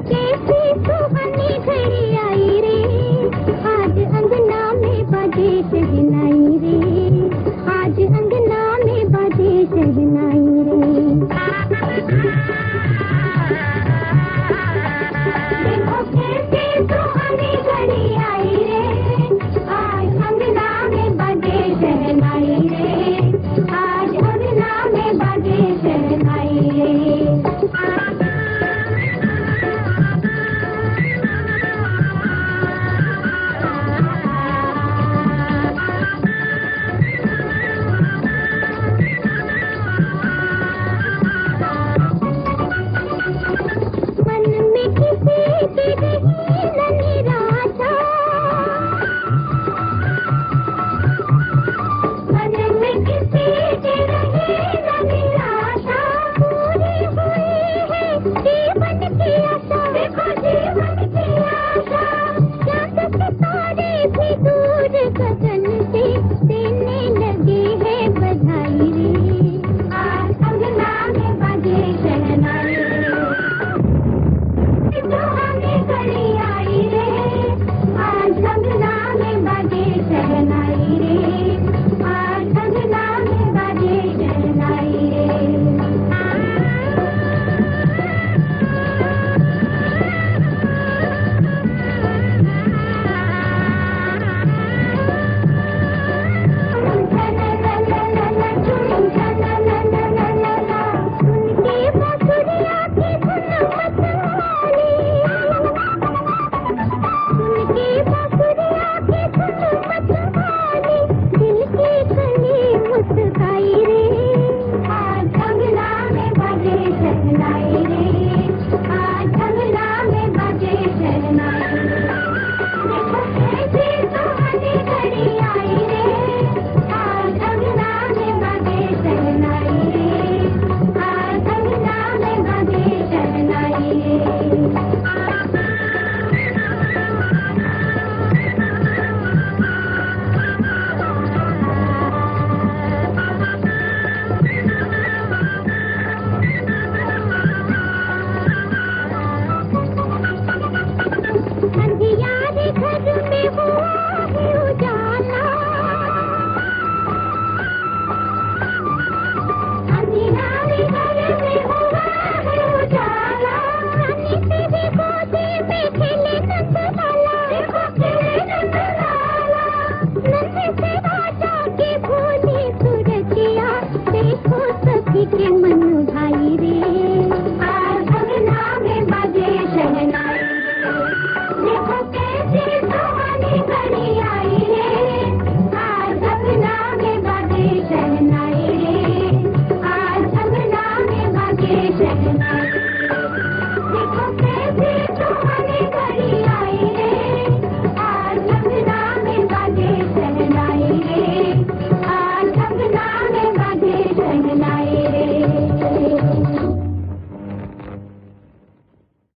कैसे सुहानी घर आई रे। आज अंगना में बजे